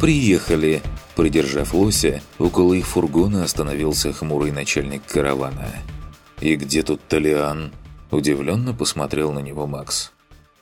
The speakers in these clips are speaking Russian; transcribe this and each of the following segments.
«Приехали!» Придержав лося, около их фургона остановился хмурый начальник каравана. «И где тут Талиан?» Удивленно посмотрел на него Макс.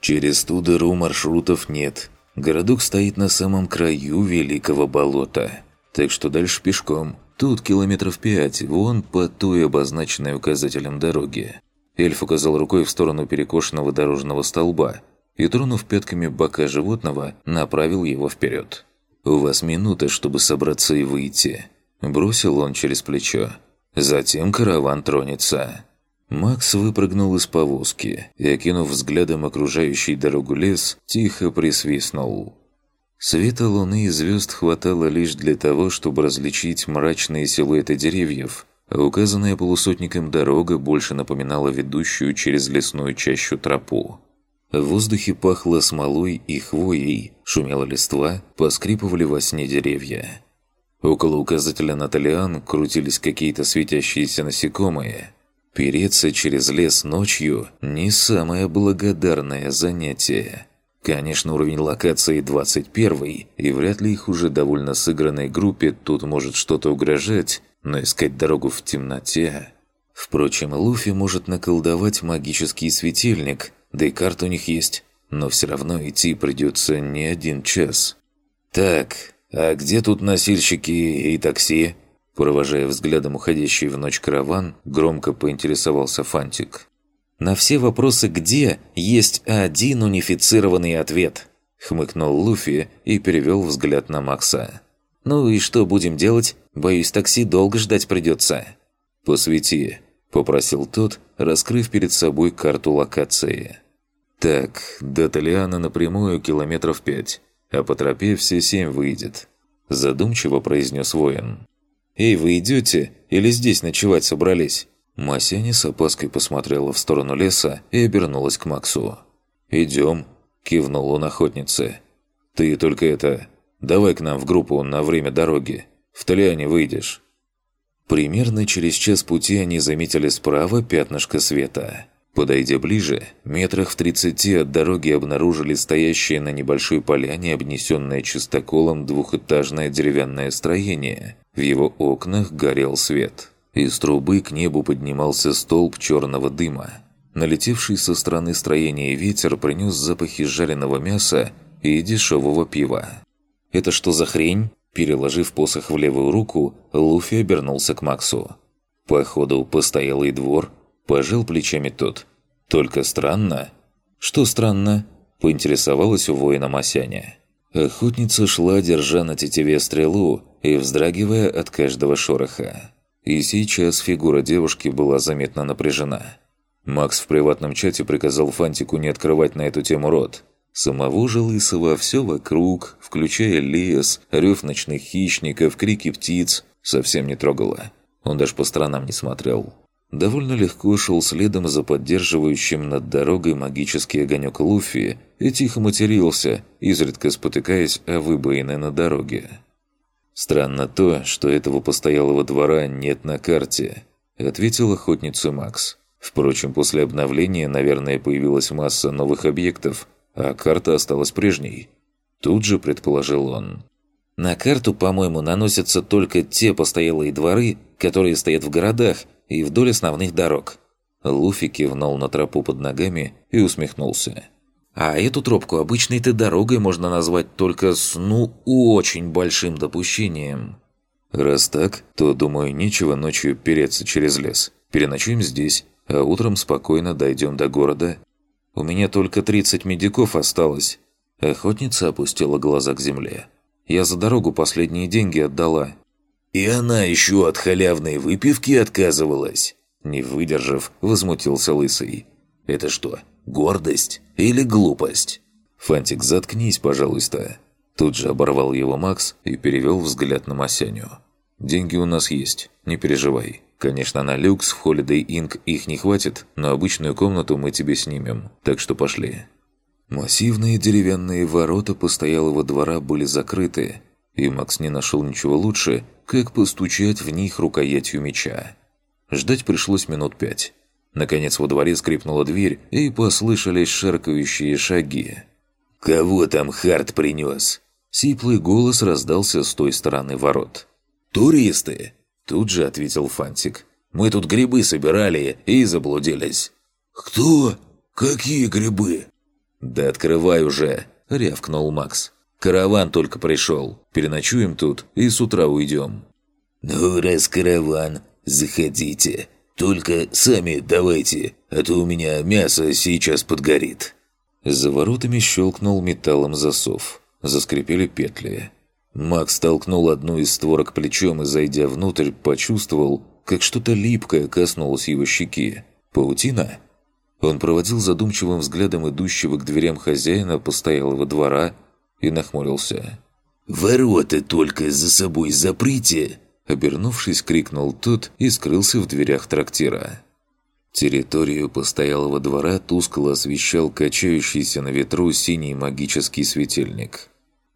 «Через ту дыру маршрутов нет. Городок стоит на самом краю Великого болота. Так что дальше пешком. Тут километров пять, вон по той обозначенной указателем дороги». Эльф указал рукой в сторону перекошенного дорожного столба и, тронув пятками бока животного, направил его вперед. «У вас минута, чтобы собраться и выйти», – бросил он через плечо. «Затем караван тронется». Макс выпрыгнул из повозки и, окинув взглядом окружающий дорогу лес, тихо присвистнул. Света луны и звезд хватало лишь для того, чтобы различить мрачные силуэты деревьев, а указанная полусотником дорога больше напоминала ведущую через лесную чащу тропу. В воздухе пахло смолой и хвоей, шумела листва, поскрипывали во сне деревья. Около указателя Наталиан крутились какие-то светящиеся насекомые. Переться через лес ночью – не самое благодарное занятие. Конечно, уровень локации 21 и вряд ли их уже довольно сыгранной группе тут может что-то угрожать, но искать дорогу в темноте... Впрочем, Луфи может наколдовать магический светильник – да и карта у них есть. Но все равно идти придется не один час. «Так, а где тут носильщики и такси?» Провожая взглядом уходящий в ночь караван, громко поинтересовался Фантик. «На все вопросы «где» есть один унифицированный ответ», хмыкнул Луфи и перевел взгляд на Макса. «Ну и что будем делать? Боюсь, такси долго ждать придется». «Посвети», – попросил тот, раскрыв перед собой карту локации. «Так, до Толиана напрямую километров пять, а по тропе все семь выйдет», – задумчиво произнес воин. «Эй, вы идете или здесь ночевать собрались?» Масяня с опаской посмотрела в сторону леса и обернулась к Максу. «Идем», – кивнул он охотнице. «Ты только это... Давай к нам в группу на время дороги. В Толиане выйдешь». Примерно через час пути они заметили справа пятнышко света. Подойдя ближе, метрах в тридцати от дороги обнаружили стоящее на небольшой поляне обнесенное чистоколом двухэтажное деревянное строение. В его окнах горел свет. Из трубы к небу поднимался столб черного дыма. Налетевший со стороны строения ветер принес запахи жареного мяса и дешевого пива. «Это что за хрень?» Переложив посох в левую руку, Луфи обернулся к Максу. Походу, постоялый двор – Пожал плечами тот. «Только странно». «Что странно?» – поинтересовалась у воина Масяня. Охотница шла, держа на тетиве стрелу и вздрагивая от каждого шороха. И сейчас фигура девушки была заметно напряжена. Макс в приватном чате приказал Фантику не открывать на эту тему рот. Самого же Лысого все вокруг, включая лес, рев ночных хищников, крики птиц, совсем не трогало. Он даже по сторонам не смотрел довольно легко шел следом за поддерживающим над дорогой магический огонек Луфи и тихо матерился, изредка спотыкаясь о выбоины на дороге. «Странно то, что этого постоялого двора нет на карте», — ответил охотница Макс. Впрочем, после обновления, наверное, появилась масса новых объектов, а карта осталась прежней. Тут же предположил он. «На карту, по-моему, наносятся только те постоялые дворы, которые стоят в городах и вдоль основных дорог». Луфи кивнул на тропу под ногами и усмехнулся. «А эту тропку обычной-то дорогой можно назвать только с, ну, очень большим допущением». «Раз так, то, думаю, нечего ночью переться через лес. Переночуем здесь, а утром спокойно дойдем до города. У меня только 30 медиков осталось». Охотница опустила глаза к земле. «Я за дорогу последние деньги отдала, и она еще от халявной выпивки отказывалась. Не выдержав, возмутился Лысый. «Это что, гордость или глупость?» «Фантик, заткнись, пожалуйста». Тут же оборвал его Макс и перевел взгляд на Масяню. «Деньги у нас есть, не переживай. Конечно, на люкс в Holiday Inc. их не хватит, но обычную комнату мы тебе снимем, так что пошли». Массивные деревянные ворота постоялого двора были закрыты, и Макс не нашел ничего лучше, как постучать в них рукоятью меча. Ждать пришлось минут пять. Наконец во дворе скрипнула дверь, и послышались шаркающие шаги. «Кого там Харт принес?» Сиплый голос раздался с той стороны ворот. «Туристы!» – тут же ответил Фантик. «Мы тут грибы собирали и заблудились». «Кто? Какие грибы?» «Да открывай уже!» – рявкнул Макс. «Караван только пришел. Переночуем тут и с утра уйдем». «Ну, раз караван, заходите. Только сами давайте, а то у меня мясо сейчас подгорит». За воротами щелкнул металлом засов. Заскрипели петли. Макс толкнул одну из створок плечом и, зайдя внутрь, почувствовал, как что-то липкое коснулось его щеки. «Паутина?» Он проводил задумчивым взглядом идущего к дверям хозяина постоялого двора и нахмурился. «Ворота только за собой заприте!» Обернувшись, крикнул тот и скрылся в дверях трактира. Территорию постоялого двора тускло освещал качающийся на ветру синий магический светильник.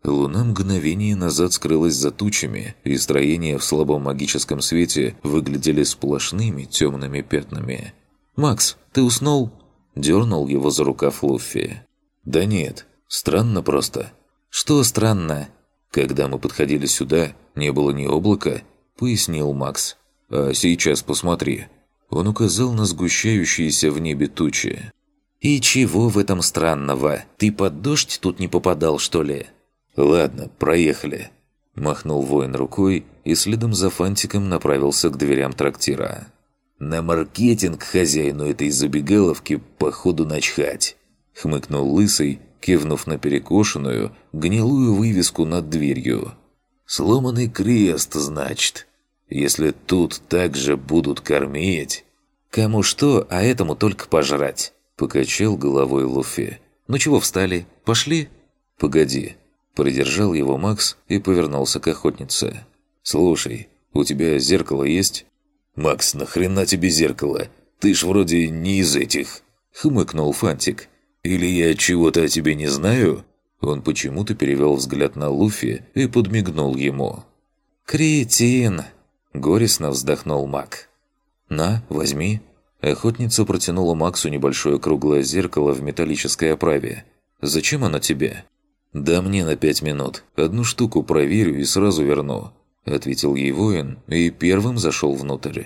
Луна мгновение назад скрылась за тучами, и строения в слабом магическом свете выглядели сплошными темными пятнами. «Макс, ты уснул?» – дернул его за рукав Луффи. «Да нет, странно просто». «Что странно?» «Когда мы подходили сюда, не было ни облака», – пояснил Макс. «А сейчас посмотри». Он указал на сгущающиеся в небе тучи. «И чего в этом странного? Ты под дождь тут не попадал, что ли?» «Ладно, проехали», – махнул воин рукой и следом за фантиком направился к дверям трактира. «На маркетинг хозяину этой забегаловки походу начхать», – хмыкнул Лысый, кивнув на перекошенную, гнилую вывеску над дверью. «Сломанный крест, значит. Если тут также будут кормить...» «Кому что, а этому только пожрать», – покачал головой Луфи. «Ну чего встали? Пошли?» «Погоди». Придержал его Макс и повернулся к охотнице. «Слушай, у тебя зеркало есть?» «Макс, нахрена тебе зеркало? Ты ж вроде не из этих!» – хмыкнул Фантик. «Или я чего-то о тебе не знаю?» Он почему-то перевел взгляд на Луфи и подмигнул ему. «Кретин!» Горестно вздохнул Мак. «На, возьми». Охотница протянула Максу небольшое круглое зеркало в металлической оправе. «Зачем оно тебе?» «Да мне на пять минут. Одну штуку проверю и сразу верну», – ответил ей воин и первым зашел внутрь.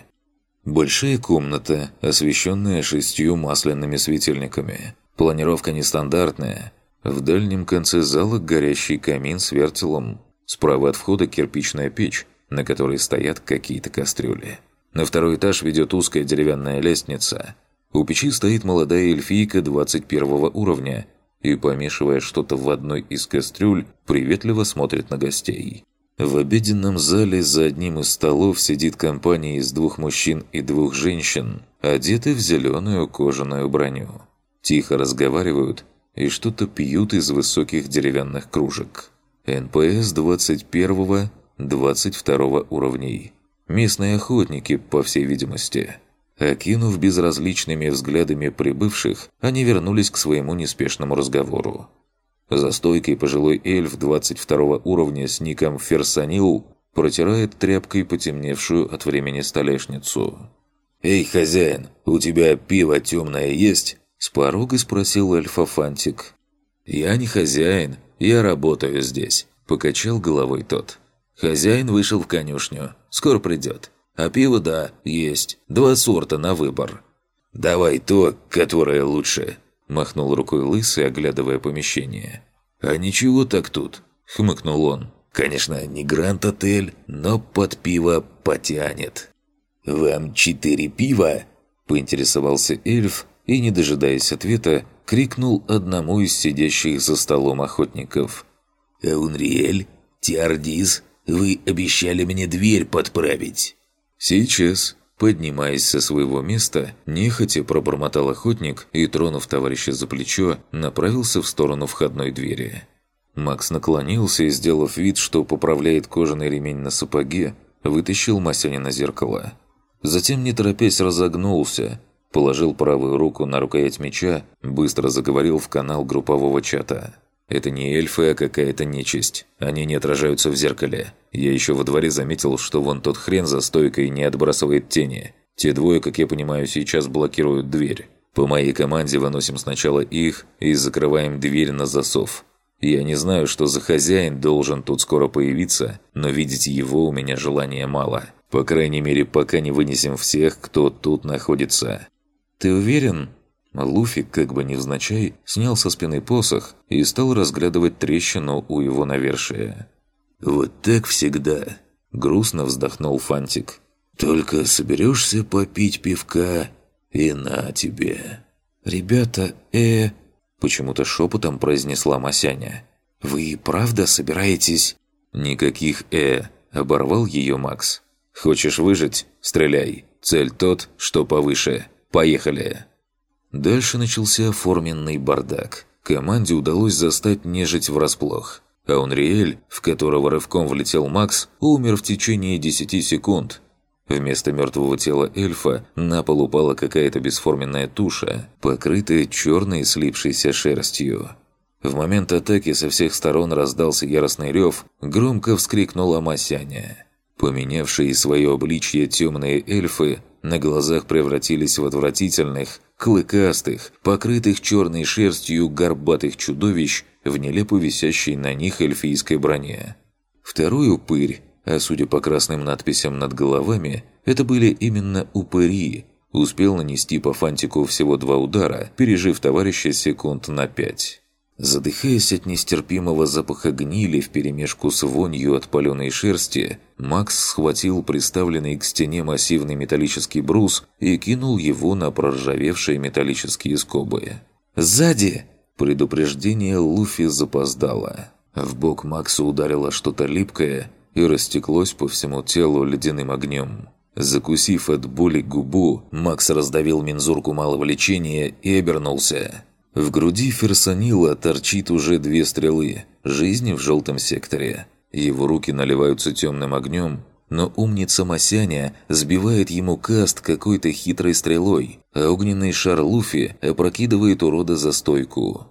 Большая комната, освещенная шестью масляными светильниками. Планировка нестандартная. В дальнем конце зала горящий камин с вертелом. Справа от входа кирпичная печь, на которой стоят какие-то кастрюли. На второй этаж ведет узкая деревянная лестница. У печи стоит молодая эльфийка 21 уровня и, помешивая что-то в одной из кастрюль, приветливо смотрит на гостей. В обеденном зале за одним из столов сидит компания из двух мужчин и двух женщин, одеты в зеленую кожаную броню. Тихо разговаривают и что-то пьют из высоких деревянных кружек. НПС 21 22 уровней. Местные охотники, по всей видимости. Окинув безразличными взглядами прибывших, они вернулись к своему неспешному разговору. За стойкой пожилой эльф 22 уровня с ником Ферсанил протирает тряпкой потемневшую от времени столешницу. «Эй, хозяин, у тебя пиво темное есть?» С порога спросил эльфа Фантик. «Я не хозяин, я работаю здесь», – покачал головой тот. Хозяин вышел в конюшню. Скоро придет. А пиво, да, есть. Два сорта на выбор. «Давай то, которое лучше», – махнул рукой лысый, оглядывая помещение. «А ничего так тут», – хмыкнул он. «Конечно, не Гранд-отель, но под пиво потянет». «Вам четыре пива?» – поинтересовался эльф и, не дожидаясь ответа, крикнул одному из сидящих за столом охотников. «Аунриэль? Тиардис? Вы обещали мне дверь подправить». «Сейчас». Поднимаясь со своего места, нехотя пробормотал охотник и, тронув товарища за плечо, направился в сторону входной двери. Макс наклонился и, сделав вид, что поправляет кожаный ремень на сапоге, вытащил Масянина зеркало. Затем, не торопясь, разогнулся, положил правую руку на рукоять меча, быстро заговорил в канал группового чата. Это не эльфы, а какая-то нечисть. Они не отражаются в зеркале. Я еще во дворе заметил, что вон тот хрен за стойкой не отбрасывает тени. Те двое, как я понимаю, сейчас блокируют дверь. По моей команде выносим сначала их и закрываем дверь на засов. Я не знаю, что за хозяин должен тут скоро появиться, но видеть его у меня желания мало. По крайней мере, пока не вынесем всех, кто тут находится. Ты уверен? Луфи, как бы невзначай, снял со спины посох и стал разглядывать трещину у его навершия. «Вот так всегда», – грустно вздохнул Фантик. «Только соберешься попить пивка, и на тебе». «Ребята, э...» Почему-то шепотом произнесла Масяня. «Вы правда собираетесь...» «Никаких «э», — оборвал ее Макс. «Хочешь выжить? Стреляй. Цель тот, что повыше. Поехали!» Дальше начался оформленный бардак. Команде удалось застать нежить врасплох. А Унриэль, в которого рывком влетел Макс, умер в течение 10 секунд, Вместо мертвого тела эльфа на пол упала какая-то бесформенная туша, покрытая черной слипшейся шерстью. В момент атаки со всех сторон раздался яростный рев, громко вскрикнула Масяня. Поменявшие свое обличье темные эльфы на глазах превратились в отвратительных, клыкастых, покрытых черной шерстью горбатых чудовищ в нелепо висящей на них эльфийской броне. Второй упырь а судя по красным надписям над головами, это были именно упыри. Успел нанести по фантику всего два удара, пережив товарища секунд на пять. Задыхаясь от нестерпимого запаха гнили вперемешку с вонью от паленой шерсти, Макс схватил приставленный к стене массивный металлический брус и кинул его на проржавевшие металлические скобы. «Сзади!» Предупреждение Луфи запоздало. В бок Макса ударило что-то липкое, и растеклось по всему телу ледяным огнем. Закусив от боли губу, Макс раздавил мензурку малого лечения и обернулся. В груди Ферсонила торчит уже две стрелы, жизни в желтом секторе. Его руки наливаются темным огнем, но умница Масяня сбивает ему каст какой-то хитрой стрелой, а огненный шар Луфи опрокидывает урода за стойку.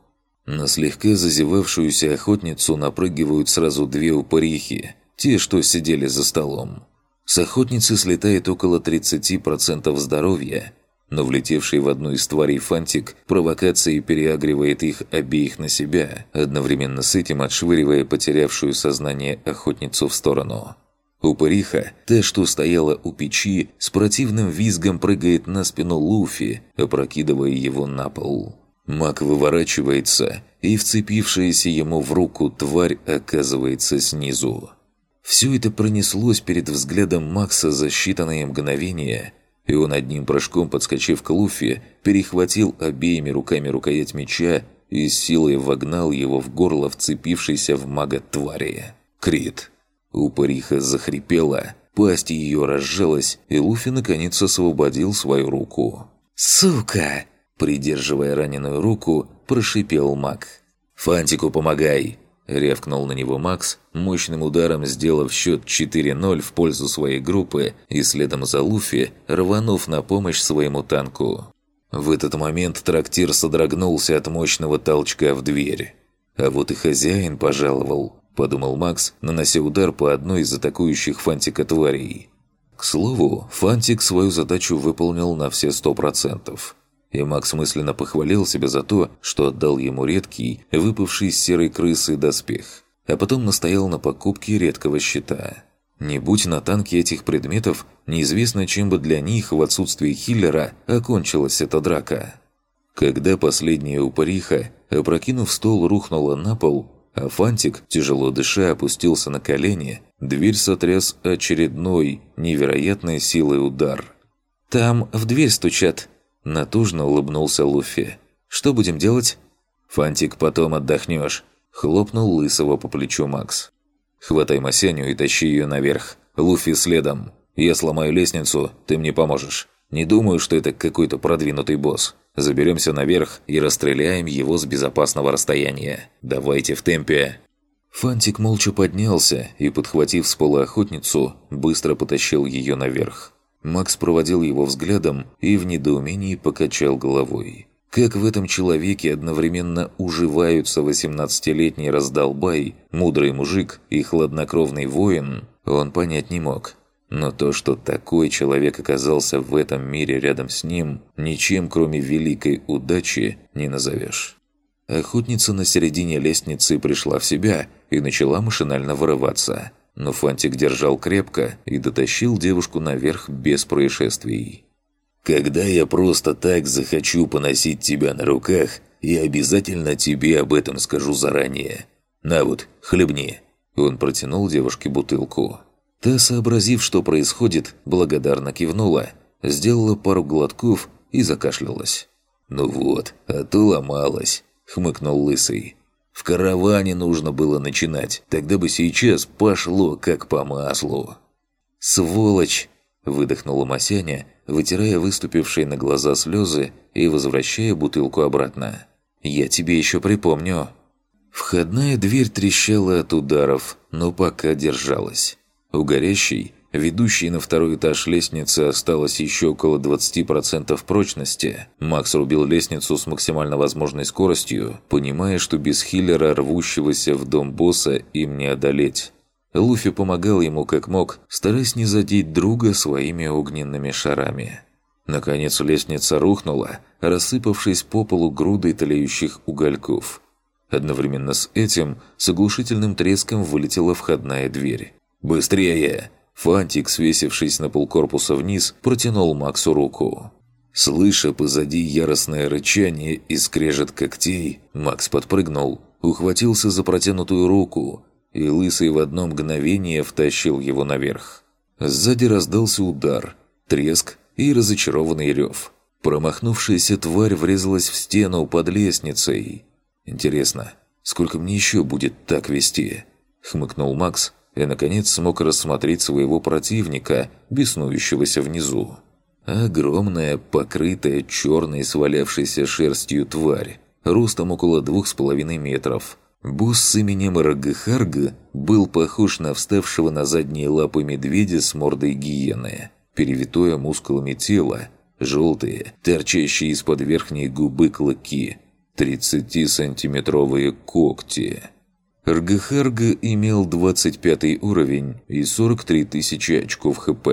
На слегка зазевавшуюся охотницу напрыгивают сразу две упырихи, те, что сидели за столом. С охотницы слетает около 30% здоровья, но влетевший в одну из тварей фантик провокацией переагривает их обеих на себя, одновременно с этим отшвыривая потерявшую сознание охотницу в сторону. Упыриха, та, что стояла у печи, с противным визгом прыгает на спину Луфи, опрокидывая его на пол. Маг выворачивается, и вцепившаяся ему в руку тварь оказывается снизу. Все это пронеслось перед взглядом Макса за считанные мгновения, и он одним прыжком, подскочив к Луфи, перехватил обеими руками рукоять меча и с силой вогнал его в горло вцепившейся в мага твари. Крит. Упыриха захрипела, пасть ее разжалась, и Луфи наконец освободил свою руку. «Сука!» Придерживая раненую руку, прошипел маг. «Фантику помогай!» Рявкнул на него Макс, мощным ударом сделав счет 4-0 в пользу своей группы и следом за Луфи, рванув на помощь своему танку. В этот момент трактир содрогнулся от мощного толчка в дверь. «А вот и хозяин пожаловал», – подумал Макс, нанося удар по одной из атакующих Фантика тварей. К слову, Фантик свою задачу выполнил на все сто процентов – и Макс мысленно похвалил себя за то, что отдал ему редкий, выпавший из серой крысы доспех, а потом настоял на покупке редкого щита. Не будь на танке этих предметов, неизвестно, чем бы для них в отсутствии хиллера окончилась эта драка. Когда последняя упыриха, опрокинув стол, рухнула на пол, а Фантик, тяжело дыша, опустился на колени, дверь сотряс очередной, невероятной силой удар. «Там в дверь стучат», Натужно улыбнулся Луфи. «Что будем делать?» «Фантик, потом отдохнешь», – хлопнул Лысого по плечу Макс. «Хватай Масяню и тащи ее наверх. Луфи следом. Я сломаю лестницу, ты мне поможешь. Не думаю, что это какой-то продвинутый босс. Заберемся наверх и расстреляем его с безопасного расстояния. Давайте в темпе». Фантик молча поднялся и, подхватив с пола охотницу, быстро потащил ее наверх. Макс проводил его взглядом и в недоумении покачал головой. Как в этом человеке одновременно уживаются 18-летний раздолбай, мудрый мужик и хладнокровный воин, он понять не мог. Но то, что такой человек оказался в этом мире рядом с ним, ничем кроме великой удачи не назовешь. Охотница на середине лестницы пришла в себя и начала машинально вырываться. Но Фантик держал крепко и дотащил девушку наверх без происшествий. «Когда я просто так захочу поносить тебя на руках, я обязательно тебе об этом скажу заранее. На вот, хлебни». Он протянул девушке бутылку. Та, сообразив, что происходит, благодарно кивнула, сделала пару глотков и закашлялась. «Ну вот, а то ломалась», — хмыкнул Лысый. «В караване нужно было начинать, тогда бы сейчас пошло как по маслу». «Сволочь!» – выдохнула Масяня, вытирая выступившие на глаза слезы и возвращая бутылку обратно. «Я тебе еще припомню». Входная дверь трещала от ударов, но пока держалась. У горящей, ведущей на второй этаж лестницы осталось еще около 20% прочности. Макс рубил лестницу с максимально возможной скоростью, понимая, что без хиллера, рвущегося в дом босса, им не одолеть. Луфи помогал ему как мог, стараясь не задеть друга своими огненными шарами. Наконец лестница рухнула, рассыпавшись по полу грудой тлеющих угольков. Одновременно с этим с оглушительным треском вылетела входная дверь. «Быстрее!» Фантик, свесившись на полкорпуса вниз, протянул Максу руку. Слыша позади яростное рычание и скрежет когтей, Макс подпрыгнул, ухватился за протянутую руку, и Лысый в одно мгновение втащил его наверх. Сзади раздался удар, треск и разочарованный рев. Промахнувшаяся тварь врезалась в стену под лестницей. «Интересно, сколько мне еще будет так вести?» — хмыкнул Макс, и, наконец, смог рассмотреть своего противника, беснующегося внизу. Огромная, покрытая черной свалявшейся шерстью тварь, ростом около двух с половиной метров. Босс с именем Рагахарга был похож на вставшего на задние лапы медведя с мордой гиены, перевитое мускулами тело, желтые, торчащие из-под верхней губы клыки, 30-сантиметровые когти – Ргахарга имел 25 уровень и 43 тысячи очков ХП.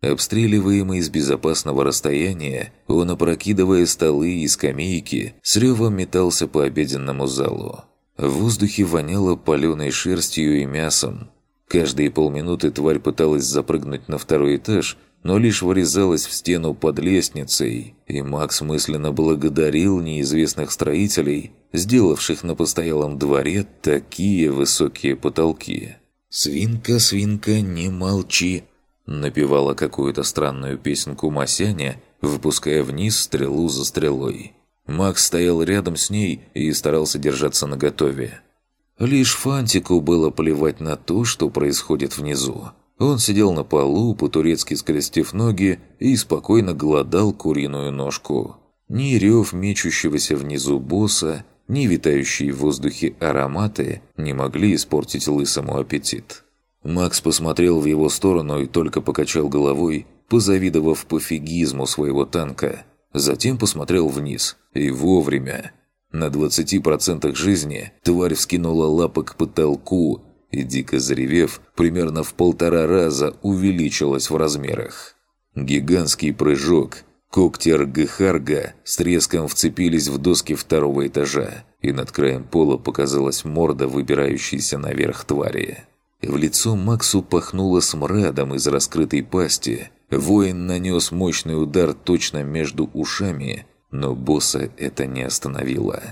Обстреливаемый с безопасного расстояния, он, опрокидывая столы и скамейки, с ревом метался по обеденному залу. В воздухе воняло паленой шерстью и мясом. Каждые полминуты тварь пыталась запрыгнуть на второй этаж, но лишь вырезалась в стену под лестницей, и Макс мысленно благодарил неизвестных строителей, сделавших на постоялом дворе такие высокие потолки. «Свинка, свинка, не молчи!» напевала какую-то странную песенку Масяня, выпуская вниз стрелу за стрелой. Макс стоял рядом с ней и старался держаться наготове. Лишь Фантику было плевать на то, что происходит внизу. Он сидел на полу, по-турецки скрестив ноги, и спокойно голодал куриную ножку. Ни рев мечущегося внизу босса, ни витающие в воздухе ароматы не могли испортить лысому аппетит. Макс посмотрел в его сторону и только покачал головой, позавидовав пофигизму своего танка. Затем посмотрел вниз. И вовремя. На 20% жизни тварь вскинула лапы к потолку и, дико заревев, примерно в полтора раза увеличилась в размерах. Гигантский прыжок. Когти Аргахарга с треском вцепились в доски второго этажа, и над краем пола показалась морда, выбирающейся наверх твари. В лицо Максу пахнуло смрадом из раскрытой пасти. Воин нанес мощный удар точно между ушами, но босса это не остановило.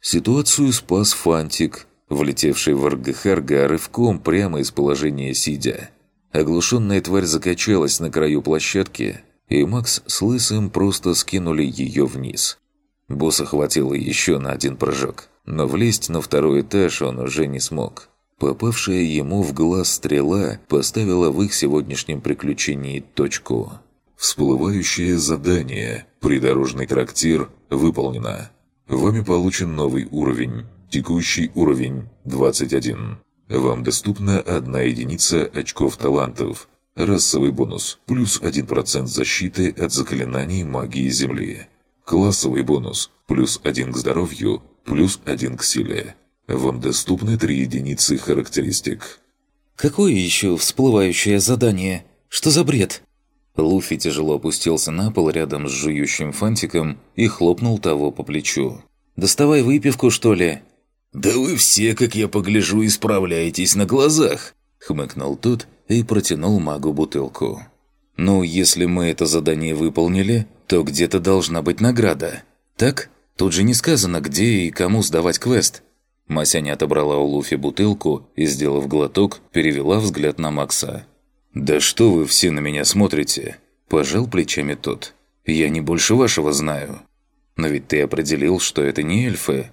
Ситуацию спас Фантик, влетевший в Аргахарга рывком прямо из положения сидя. Оглушенная тварь закачалась на краю площадки, и Макс с Лысым просто скинули ее вниз. Босса хватило еще на один прыжок, но влезть на второй этаж он уже не смог. Попавшая ему в глаз стрела поставила в их сегодняшнем приключении точку. Всплывающее задание «Придорожный трактир» выполнено. Вами получен новый уровень Текущий уровень 21. Вам доступна одна единица очков талантов. Расовый бонус плюс 1% защиты от заклинаний магии Земли. Классовый бонус плюс 1 к здоровью, плюс 1 к силе. Вам доступны 3 единицы характеристик. «Какое еще всплывающее задание? Что за бред?» Луфи тяжело опустился на пол рядом с жующим фантиком и хлопнул того по плечу. Доставай выпивку, что ли?» «Да вы все, как я погляжу, исправляетесь на глазах!» Хмыкнул тот и протянул магу бутылку. «Ну, если мы это задание выполнили, то где-то должна быть награда. Так? Тут же не сказано, где и кому сдавать квест». Масяня отобрала у Луфи бутылку и, сделав глоток, перевела взгляд на Макса. «Да что вы все на меня смотрите?» – пожал плечами тот. «Я не больше вашего знаю. Но ведь ты определил, что это не эльфы».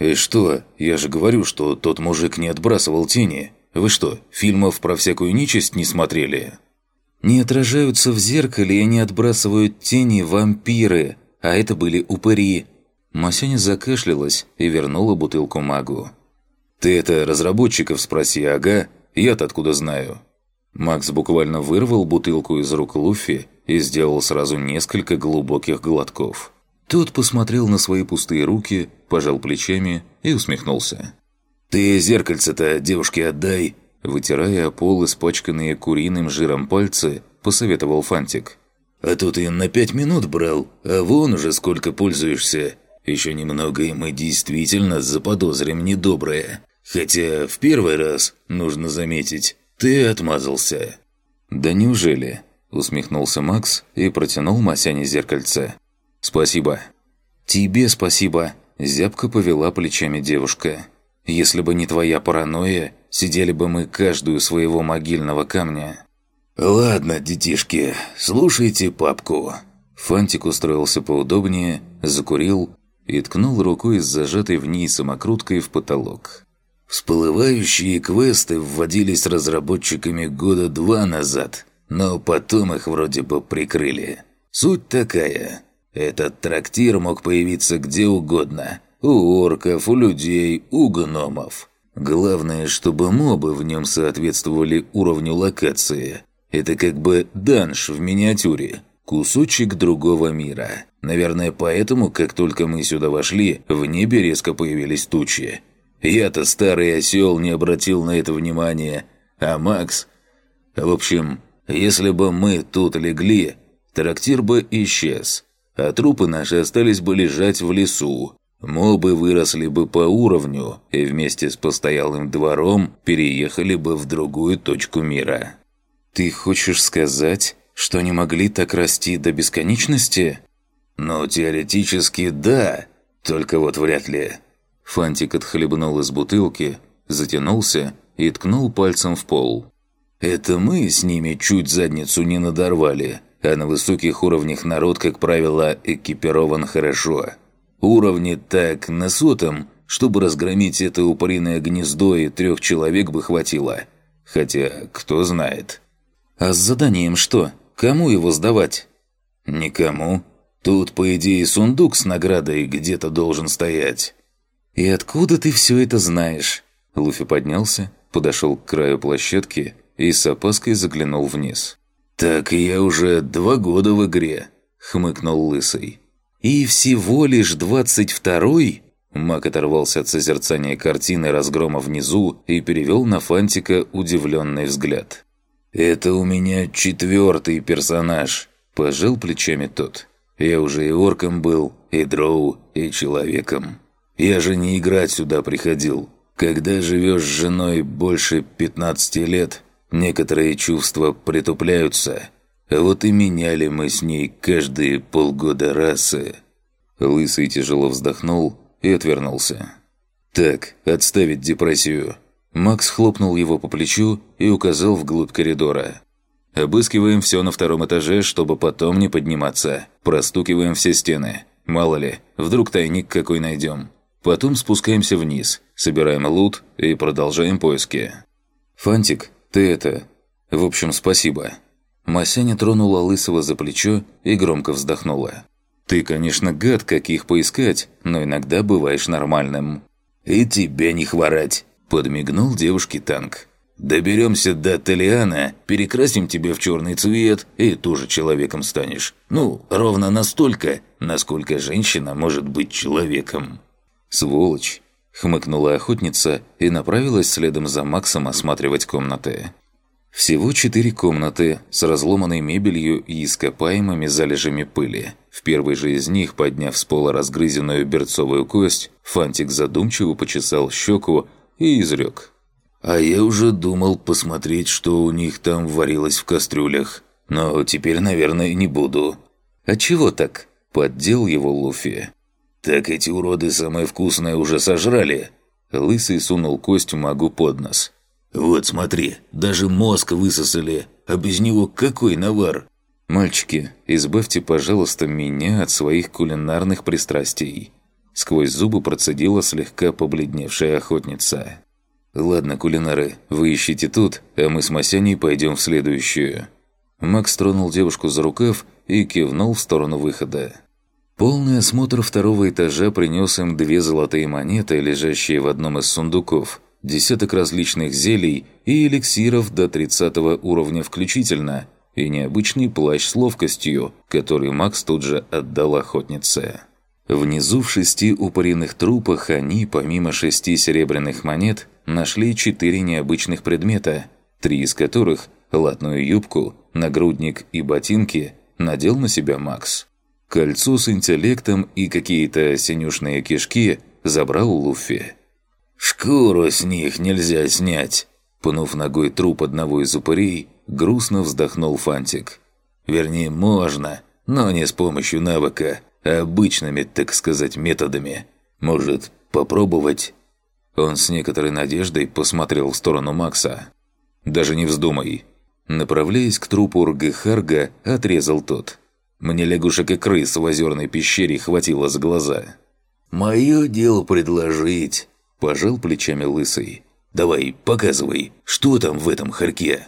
«И что? Я же говорю, что тот мужик не отбрасывал тени. Вы что, фильмов про всякую нечисть не смотрели?» «Не отражаются в зеркале и не отбрасывают тени вампиры, а это были упыри». Масяня закашлялась и вернула бутылку магу. «Ты это разработчиков спроси, ага? Я-то откуда знаю?» Макс буквально вырвал бутылку из рук Луфи и сделал сразу несколько глубоких глотков. Тот посмотрел на свои пустые руки, пожал плечами и усмехнулся. «Ты зеркальце-то девушке отдай!» Вытирая пол испачканные куриным жиром пальцы, посоветовал Фантик. «А то ты на пять минут брал, а вон уже сколько пользуешься. Еще немного, и мы действительно заподозрим недоброе. Хотя в первый раз, нужно заметить, ты отмазался». «Да неужели?» – усмехнулся Макс и протянул Масяне зеркальце. «Спасибо». «Тебе спасибо», – зябко повела плечами девушка. «Если бы не твоя паранойя, сидели бы мы каждую своего могильного камня». «Ладно, детишки, слушайте папку». Фантик устроился поудобнее, закурил и ткнул рукой с зажатой в ней самокруткой в потолок. Всплывающие квесты вводились разработчиками года два назад, но потом их вроде бы прикрыли. Суть такая. Этот трактир мог появиться где угодно. У орков, у людей, у гномов. Главное, чтобы мобы в нем соответствовали уровню локации. Это как бы данж в миниатюре. Кусочек другого мира. Наверное, поэтому, как только мы сюда вошли, в небе резко появились тучи. Я-то старый осел не обратил на это внимания, а Макс... В общем, если бы мы тут легли, трактир бы исчез, а трупы наши остались бы лежать в лесу. Мобы выросли бы по уровню и вместе с постоялым двором переехали бы в другую точку мира. «Ты хочешь сказать, что они могли так расти до бесконечности?» «Ну, теоретически да, только вот вряд ли». Фантик отхлебнул из бутылки, затянулся и ткнул пальцем в пол. «Это мы с ними чуть задницу не надорвали, а на высоких уровнях народ, как правило, экипирован хорошо. Уровни так на сотом, чтобы разгромить это упыриное гнездо и трех человек бы хватило. Хотя, кто знает». «А с заданием что? Кому его сдавать?» «Никому. Тут, по идее, сундук с наградой где-то должен стоять». «И откуда ты все это знаешь?» Луфи поднялся, подошел к краю площадки и с опаской заглянул вниз. «Так я уже два года в игре», — хмыкнул Лысый. «И всего лишь двадцать второй?» Мак оторвался от созерцания картины разгрома внизу и перевел на Фантика удивленный взгляд. «Это у меня четвертый персонаж», – пожал плечами тот. «Я уже и орком был, и дроу, и человеком». Я же не играть сюда приходил. Когда живешь с женой больше 15 лет, некоторые чувства притупляются. А вот и меняли мы с ней каждые полгода расы». Лысый тяжело вздохнул и отвернулся. «Так, отставить депрессию». Макс хлопнул его по плечу и указал вглубь коридора. «Обыскиваем все на втором этаже, чтобы потом не подниматься. Простукиваем все стены. Мало ли, вдруг тайник какой найдем. Потом спускаемся вниз, собираем лут и продолжаем поиски. «Фантик, ты это... В общем, спасибо». Масяня тронула Лысого за плечо и громко вздохнула. «Ты, конечно, гад, каких поискать, но иногда бываешь нормальным». «И тебе не хворать», – подмигнул девушке танк. «Доберемся до Талиана, перекрасим тебя в черный цвет, и тоже человеком станешь. Ну, ровно настолько, насколько женщина может быть человеком». «Сволочь!» – хмыкнула охотница и направилась следом за Максом осматривать комнаты. Всего четыре комнаты с разломанной мебелью и ископаемыми залежами пыли. в первой же из них, подняв с пола разгрызенную берцовую кость, Фантик задумчиво почесал щеку и изрек. «А я уже думал посмотреть, что у них там варилось в кастрюлях. Но теперь, наверное, не буду». «А чего так?» – поддел его Луфи. «Так эти уроды самое вкусное уже сожрали». Лысый сунул кость магу под нос. «Вот смотри, даже мозг высосали, а без него какой навар?» «Мальчики, избавьте, пожалуйста, меня от своих кулинарных пристрастий». Сквозь зубы процедила слегка побледневшая охотница. «Ладно, кулинары, вы ищите тут, а мы с Масяней пойдем в следующую». Макс тронул девушку за рукав и кивнул в сторону выхода. Полный осмотр второго этажа принес им две золотые монеты, лежащие в одном из сундуков, десяток различных зелий и эликсиров до 30 уровня включительно – и необычный плащ с ловкостью, который Макс тут же отдал охотнице. Внизу в шести упоренных трупах они, помимо шести серебряных монет, нашли четыре необычных предмета, три из которых – латную юбку, нагрудник и ботинки – надел на себя Макс. Кольцо с интеллектом и какие-то синюшные кишки забрал Луффи. «Шкуру с них нельзя снять!» Пнув ногой труп одного из упырей, грустно вздохнул Фантик. Вернее, можно, но не с помощью навыка, а обычными, так сказать, методами. Может, попробовать? Он с некоторой надеждой посмотрел в сторону Макса. «Даже не вздумай». Направляясь к трупу Ргхарга, отрезал тот. Мне лягушек и крыс в озерной пещере хватило с глаза. «Мое дело предложить», – пожал плечами лысый. «Давай, показывай, что там в этом харьке?»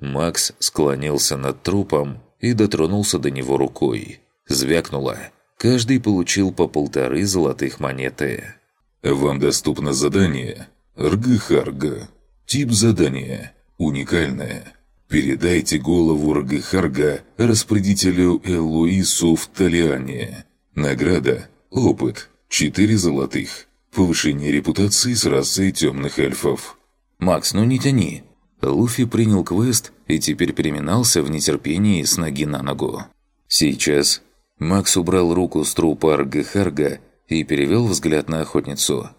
Макс склонился над трупом и дотронулся до него рукой. Звякнуло. Каждый получил по полторы золотых монеты. «Вам доступно задание Ргхарга. Тип задания. Уникальное. Передайте голову Ргхарга распорядителю Элуису в Талиане. Награда. Опыт. Четыре золотых. Повышение репутации с расой темных эльфов». «Макс, ну не тяни. Луфи принял квест и теперь переминался в нетерпении с ноги на ногу. Сейчас Макс убрал руку с трупа Аргахарга и перевел взгляд на охотницу.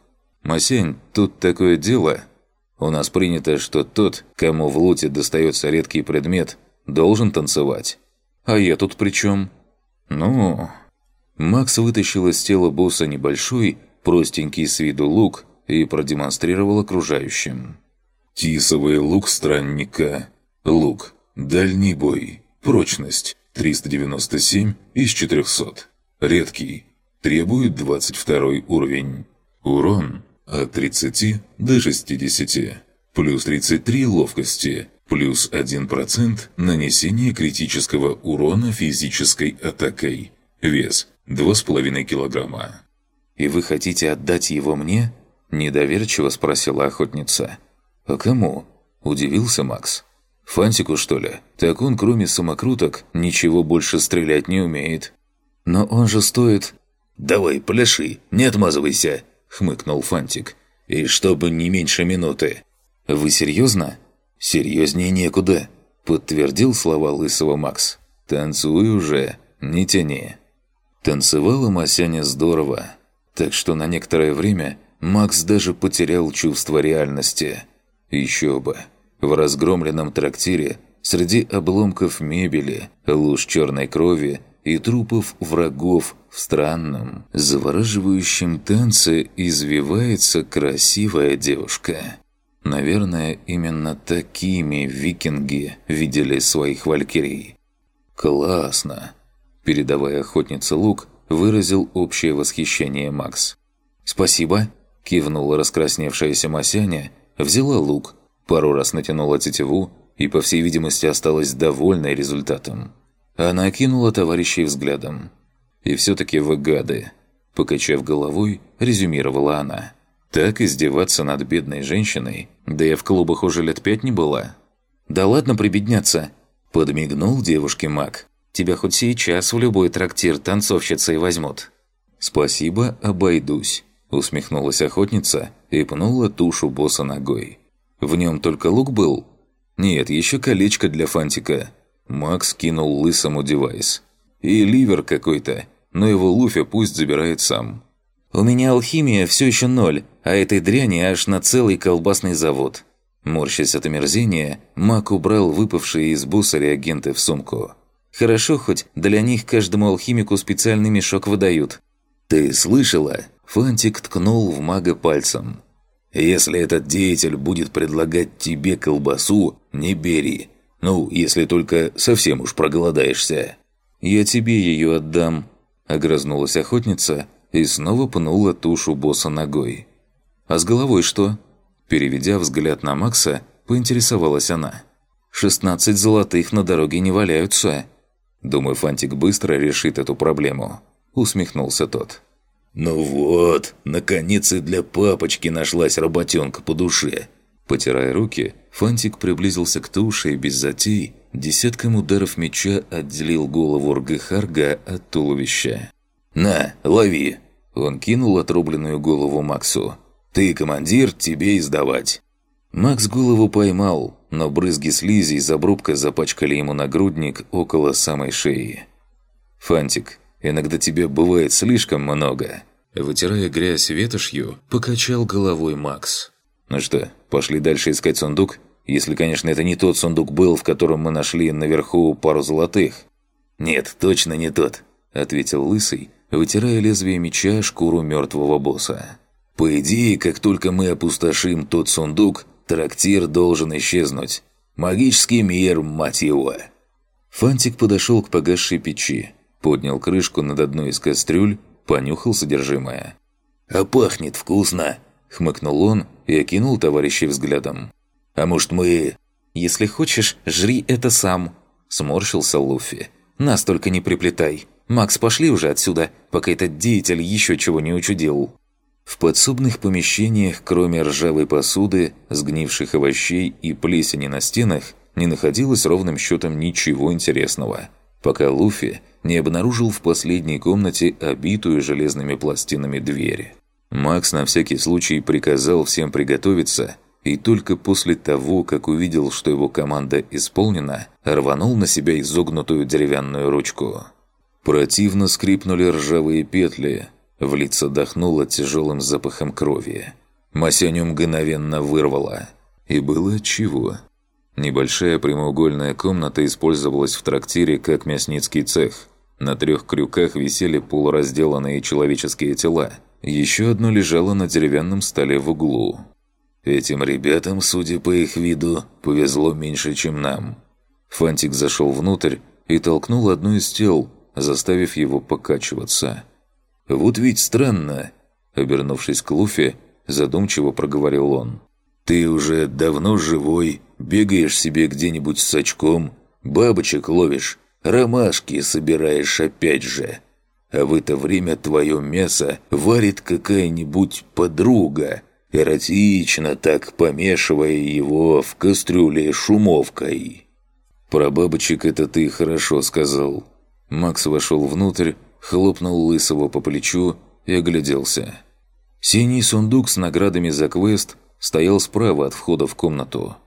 «Масень, тут такое дело. У нас принято, что тот, кому в луте достается редкий предмет, должен танцевать. А я тут при чем?» «Ну...» Макс вытащил из тела босса небольшой, простенький с виду лук и продемонстрировал окружающим. Тисовый лук странника. Лук. Дальний бой. Прочность. 397 из 400. Редкий. Требует 22 уровень. Урон. От 30 до 60. Плюс 33 ловкости. Плюс 1% нанесения критического урона физической атакой. Вес. 2,5 килограмма. «И вы хотите отдать его мне?» – недоверчиво спросила охотница. «А кому?» – удивился Макс. «Фантику, что ли? Так он, кроме самокруток, ничего больше стрелять не умеет». «Но он же стоит...» «Давай, пляши, не отмазывайся!» – хмыкнул Фантик. «И чтобы не меньше минуты». «Вы серьезно?» «Серьезнее некуда», – подтвердил слова лысого Макс. «Танцуй уже, не тяни». Танцевала Масяня здорово, так что на некоторое время Макс даже потерял чувство реальности – еще бы. В разгромленном трактире среди обломков мебели, луж черной крови и трупов врагов в странном, завораживающем танце извивается красивая девушка. Наверное, именно такими викинги видели своих валькирий. «Классно!» Передавая охотнице лук, выразил общее восхищение Макс. «Спасибо!» – кивнула раскрасневшаяся Масяня Взяла лук, пару раз натянула тетиву и, по всей видимости, осталась довольной результатом. Она окинула товарищей взглядом. «И все-таки вы гады!» Покачав головой, резюмировала она. «Так издеваться над бедной женщиной? Да я в клубах уже лет пять не была». «Да ладно прибедняться!» Подмигнул девушке маг. «Тебя хоть сейчас в любой трактир танцовщицей возьмут». «Спасибо, обойдусь», усмехнулась охотница и пнула тушу босса ногой. «В нем только лук был?» «Нет, еще колечко для фантика». Макс кинул лысому девайс. И ливер какой-то, но его Луфи пусть забирает сам. «У меня алхимия все еще ноль, а этой дряни аж на целый колбасный завод». Морщась от омерзения, Мак убрал выпавшие из буса реагенты в сумку. «Хорошо, хоть для них каждому алхимику специальный мешок выдают». «Ты слышала?» Фантик ткнул в мага пальцем. «Если этот деятель будет предлагать тебе колбасу, не бери. Ну, если только совсем уж проголодаешься». «Я тебе ее отдам», – огрызнулась охотница и снова пнула тушу босса ногой. «А с головой что?» Переведя взгляд на Макса, поинтересовалась она. «Шестнадцать золотых на дороге не валяются». «Думаю, Фантик быстро решит эту проблему», – усмехнулся тот. «Ну вот, наконец и для папочки нашлась работенка по душе». Потирая руки, Фантик приблизился к туше и без затей десятком ударов меча отделил голову Ргахарга от туловища. «На, лови!» Он кинул отрубленную голову Максу. «Ты командир, тебе и сдавать». Макс голову поймал, но брызги слизи из обрубка запачкали ему нагрудник около самой шеи. «Фантик, иногда тебе бывает слишком много». Вытирая грязь ветошью, покачал головой Макс. «Ну что, пошли дальше искать сундук? Если, конечно, это не тот сундук был, в котором мы нашли наверху пару золотых». «Нет, точно не тот», — ответил Лысый, вытирая лезвие меча шкуру мертвого босса. «По идее, как только мы опустошим тот сундук, трактир должен исчезнуть. Магический мир, мать его!» Фантик подошел к погасшей печи, поднял крышку над одной из кастрюль, понюхал содержимое. «А пахнет вкусно!» – хмыкнул он и окинул товарищей взглядом. «А может мы...» «Если хочешь, жри это сам!» – сморщился Луфи. «Нас только не приплетай. Макс, пошли уже отсюда, пока этот деятель еще чего не учудил». В подсобных помещениях, кроме ржавой посуды, сгнивших овощей и плесени на стенах, не находилось ровным счетом ничего интересного, пока Луфи не обнаружил в последней комнате обитую железными пластинами дверь. Макс на всякий случай приказал всем приготовиться, и только после того, как увидел, что его команда исполнена, рванул на себя изогнутую деревянную ручку. Противно скрипнули ржавые петли, в лицо дохнуло тяжелым запахом крови. Масяню мгновенно вырвало. И было чего. Небольшая прямоугольная комната использовалась в трактире как мясницкий цех. На трех крюках висели полуразделанные человеческие тела. Еще одно лежало на деревянном столе в углу. Этим ребятам, судя по их виду, повезло меньше, чем нам. Фантик зашел внутрь и толкнул одну из тел, заставив его покачиваться. «Вот ведь странно!» Обернувшись к Луфе, задумчиво проговорил он. «Ты уже давно живой, бегаешь себе где-нибудь с очком, бабочек ловишь, ромашки собираешь опять же. А в это время твое мясо варит какая-нибудь подруга, эротично так помешивая его в кастрюле шумовкой». «Про бабочек это ты хорошо сказал». Макс вошел внутрь, хлопнул Лысого по плечу и огляделся. Синий сундук с наградами за квест стоял справа от входа в комнату.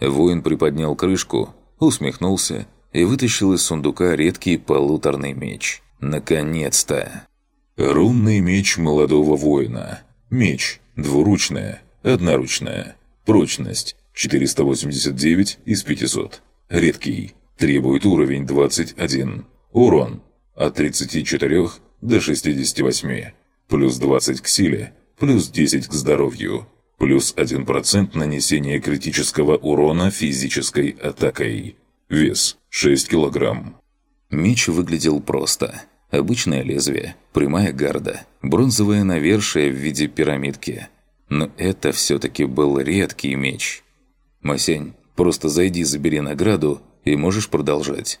Воин приподнял крышку, усмехнулся и вытащил из сундука редкий полуторный меч. Наконец-то! Рунный меч молодого воина. Меч. Двуручная. Одноручная. Прочность. 489 из 500. Редкий. Требует уровень 21. Урон. От 34 до 68. Плюс 20 к силе. Плюс 10 к здоровью. Плюс 1% нанесения критического урона физической атакой. Вес 6 килограмм. Меч выглядел просто. Обычное лезвие, прямая гарда, бронзовое навершие в виде пирамидки. Но это все-таки был редкий меч. «Масень, просто зайди, забери награду, и можешь продолжать».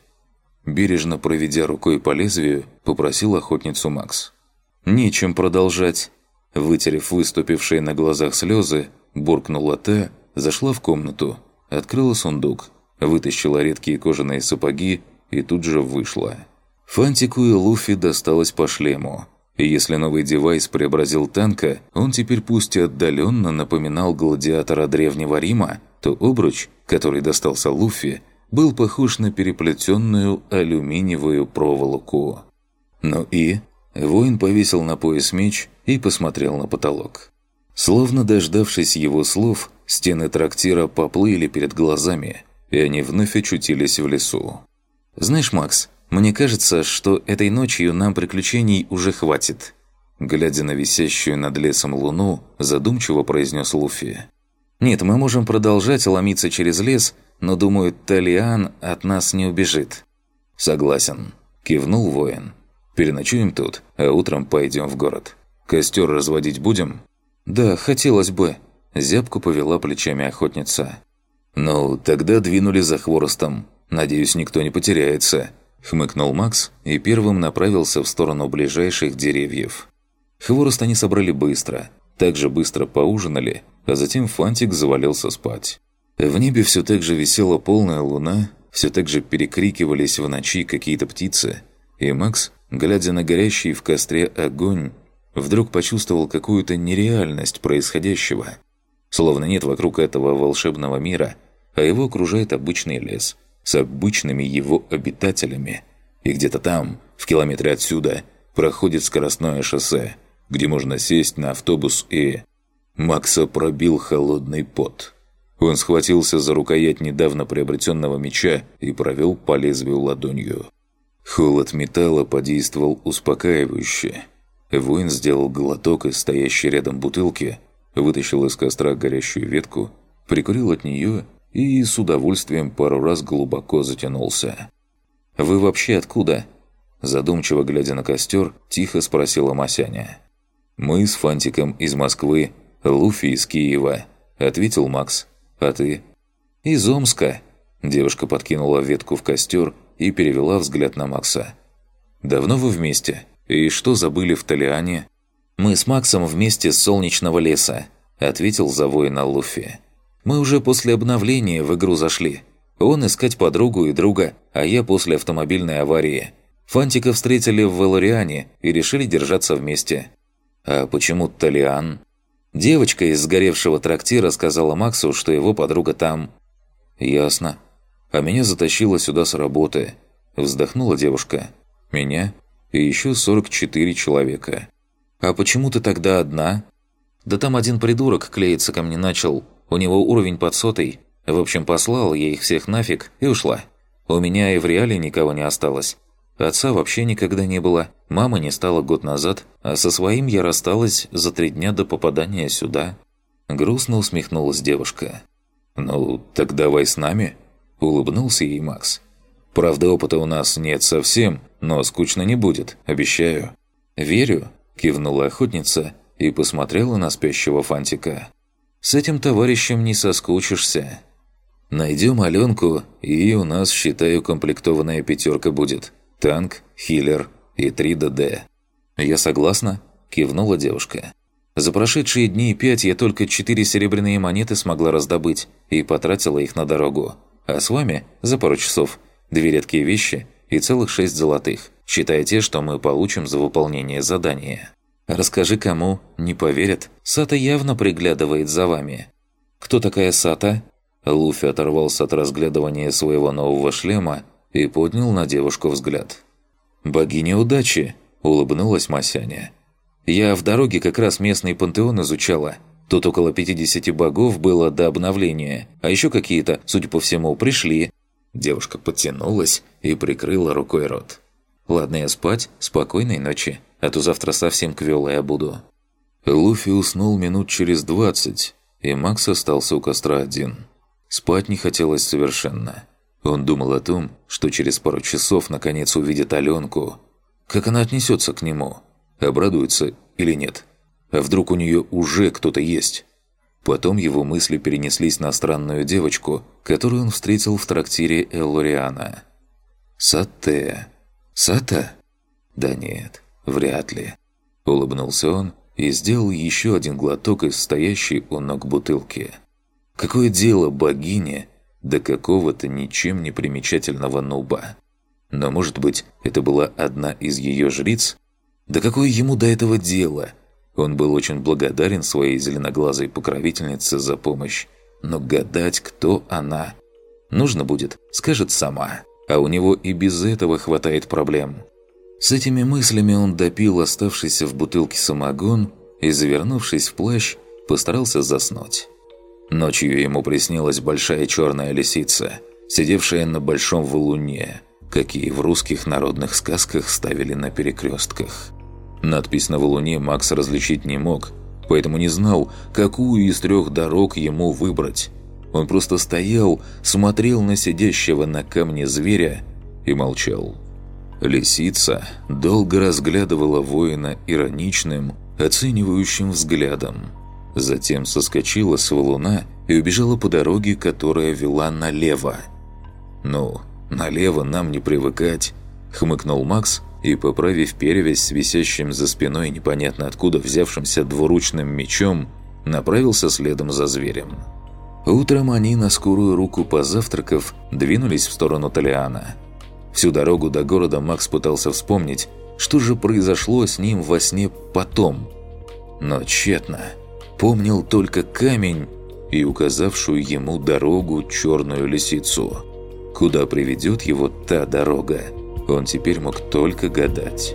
Бережно проведя рукой по лезвию, попросил охотницу Макс. «Нечем продолжать». Вытерев выступившие на глазах слезы, буркнула та, зашла в комнату, открыла сундук, вытащила редкие кожаные сапоги и тут же вышла. Фантику и Луфи досталось по шлему. И если новый девайс преобразил танка, он теперь пусть и отдаленно напоминал гладиатора Древнего Рима, то обруч, который достался Луфи, был похож на переплетенную алюминиевую проволоку. Ну и... Воин повесил на пояс меч и посмотрел на потолок. Словно дождавшись его слов, стены трактира поплыли перед глазами, и они вновь очутились в лесу. «Знаешь, Макс, мне кажется, что этой ночью нам приключений уже хватит», глядя на висящую над лесом луну, задумчиво произнес Луфи. «Нет, мы можем продолжать ломиться через лес, но, думаю, Талиан от нас не убежит». «Согласен», – кивнул воин. «Переночуем тут, а утром пойдем в город. Костер разводить будем?» «Да, хотелось бы», – зябку повела плечами охотница. «Ну, тогда двинули за хворостом. Надеюсь, никто не потеряется», – хмыкнул Макс и первым направился в сторону ближайших деревьев. Хворост они собрали быстро, также быстро поужинали, а затем Фантик завалился спать. В небе все так же висела полная луна, все так же перекрикивались в ночи какие-то птицы, и Макс, глядя на горящий в костре огонь, вдруг почувствовал какую-то нереальность происходящего. Словно нет вокруг этого волшебного мира, а его окружает обычный лес с обычными его обитателями. И где-то там, в километре отсюда, проходит скоростное шоссе – где можно сесть на автобус и... Макса пробил холодный пот. Он схватился за рукоять недавно приобретенного меча и провел по лезвию ладонью. Холод металла подействовал успокаивающе. Воин сделал глоток из стоящей рядом бутылки, вытащил из костра горящую ветку, прикурил от нее и с удовольствием пару раз глубоко затянулся. «Вы вообще откуда?» Задумчиво глядя на костер, тихо спросила Масяня. «Мы с Фантиком из Москвы, Луфи из Киева», – ответил Макс. «А ты?» «Из Омска». Девушка подкинула ветку в костер и перевела взгляд на Макса. «Давно вы вместе? И что забыли в Талиане?» «Мы с Максом вместе с Солнечного леса», – ответил за воина Луфи. «Мы уже после обновления в игру зашли. Он искать подругу и друга, а я после автомобильной аварии. Фантика встретили в Валориане и решили держаться вместе. «А почему Талиан?» Девочка из сгоревшего трактира сказала Максу, что его подруга там. «Ясно. А меня затащило сюда с работы». Вздохнула девушка. «Меня? И еще 44 человека». «А почему ты тогда одна?» «Да там один придурок клеиться ко мне начал. У него уровень под сотый. В общем, послал я их всех нафиг и ушла. У меня и в реале никого не осталось. Отца вообще никогда не было, мама не стала год назад, а со своим я рассталась за три дня до попадания сюда. Грустно усмехнулась девушка. «Ну, так давай с нами», – улыбнулся ей Макс. «Правда, опыта у нас нет совсем, но скучно не будет, обещаю». «Верю», – кивнула охотница и посмотрела на спящего Фантика. «С этим товарищем не соскучишься». «Найдем Аленку, и у нас, считаю, комплектованная пятерка будет», танк, хиллер и 3ДД. «Я согласна», – кивнула девушка. «За прошедшие дни и пять я только четыре серебряные монеты смогла раздобыть и потратила их на дорогу. А с вами за пару часов две редкие вещи и целых шесть золотых, считая те, что мы получим за выполнение задания. Расскажи кому, не поверят. Сата явно приглядывает за вами». «Кто такая Сата?» Луфи оторвался от разглядывания своего нового шлема и поднял на девушку взгляд. «Богиня удачи!» – улыбнулась Масяня. «Я в дороге как раз местный пантеон изучала. Тут около 50 богов было до обновления, а еще какие-то, судя по всему, пришли». Девушка подтянулась и прикрыла рукой рот. «Ладно, я спать, спокойной ночи, а то завтра совсем квёлая буду». Луфи уснул минут через двадцать, и Макс остался у костра один. Спать не хотелось совершенно. Он думал о том, что через пару часов наконец увидит Аленку. Как она отнесется к нему? Обрадуется или нет? А вдруг у нее уже кто-то есть? Потом его мысли перенеслись на странную девочку, которую он встретил в трактире Эллориана. «Сатте. Сата? Да нет, вряд ли». Улыбнулся он и сделал еще один глоток из стоящей у ног бутылки. «Какое дело богине до какого-то ничем не примечательного нуба. Но, может быть, это была одна из ее жриц? Да какое ему до этого дело? Он был очень благодарен своей зеленоглазой покровительнице за помощь. Но гадать, кто она? Нужно будет, скажет сама. А у него и без этого хватает проблем. С этими мыслями он допил оставшийся в бутылке самогон и, завернувшись в плащ, постарался заснуть. Ночью ему приснилась большая черная лисица, сидевшая на большом валуне, какие в русских народных сказках ставили на перекрестках. Надпись на валуне Макс различить не мог, поэтому не знал, какую из трех дорог ему выбрать. Он просто стоял, смотрел на сидящего на камне зверя и молчал. Лисица долго разглядывала воина ироничным, оценивающим взглядом – Затем соскочила с валуна и убежала по дороге, которая вела налево. «Ну, налево нам не привыкать», — хмыкнул Макс и, поправив перевязь с висящим за спиной непонятно откуда взявшимся двуручным мечом, направился следом за зверем. Утром они на скорую руку позавтракав двинулись в сторону Талиана. Всю дорогу до города Макс пытался вспомнить, что же произошло с ним во сне потом. Но тщетно помнил только камень и указавшую ему дорогу черную лисицу. Куда приведет его та дорога, он теперь мог только гадать.